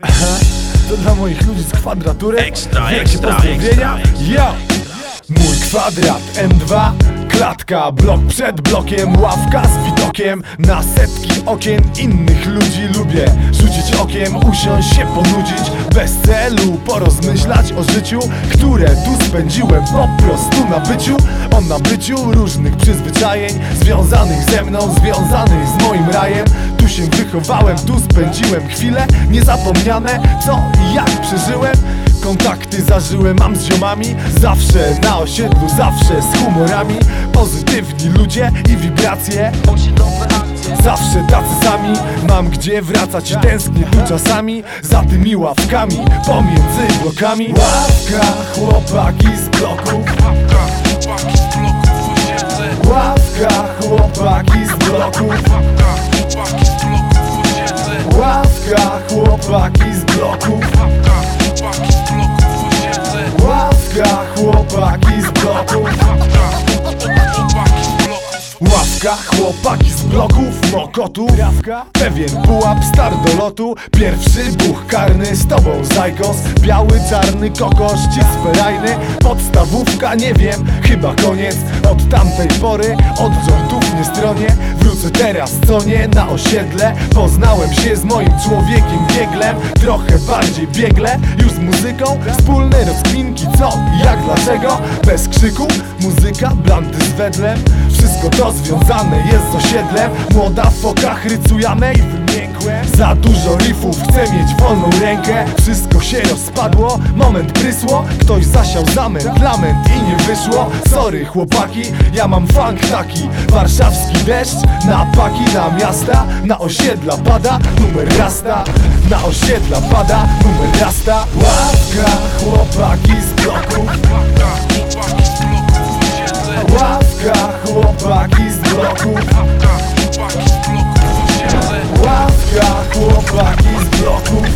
Aha, To dla moich ludzi z kwadratury Ekstra, ekstra, ekstra, Yo! Mój kwadrat M2 Klatka, blok przed blokiem Ławka z widokiem. Na setki okien innych ludzi Lubię rzucić okiem, usiąść się ponudzić Bez celu porozmyślać o życiu Które tu spędziłem po prostu na byciu. O nabyciu różnych przyzwyczajeń Związanych ze mną, związanych z moim rajem się wychowałem, tu spędziłem chwile Niezapomniane, co i jak przeżyłem. Kontakty zażyłem, mam z ziomami Zawsze na osiedlu, zawsze z humorami. Pozytywni ludzie i wibracje Zawsze tacy sami. Mam gdzie wracać i tęsknię tu czasami Za tymi ławkami pomiędzy blokami. Ławka, chłopaki z bloków Ławka, chłopaki z bloków chłopaki z bloków Ławka, chłopaki z bloków, Mokotu Trawka, pewien pułap, star do lotu. Pierwszy buch karny z tobą zajkos. Biały, czarny kokosz, cisferajny Podstawówka, nie wiem, chyba koniec. Od tamtej pory, od rządów nie stronie Wrócę teraz, co nie, na osiedle. Poznałem się z moim człowiekiem bieglem. Trochę bardziej biegle, już z muzyką. Wspólne rozkminki, co, jak, dlaczego? Bez krzyku, muzyka, blandy z wedlem Wszystko to związane jest z osiedlem. Młoda foka chrycujane i wymiękłe. Za dużo riffów, chcę mieć wolną rękę. Wszystko się rozpadło, moment prysło. Ktoś zasiał zamęt, lament i nie wyszło. Sorry chłopaki, ja mam funk taki. Warszawski deszcz, na paki, na miasta Na osiedla pada, numer rasta. Na osiedla pada, numer rasta. Ławka, chłopaki z bloków bloku Ławka, chłopaki z bloku.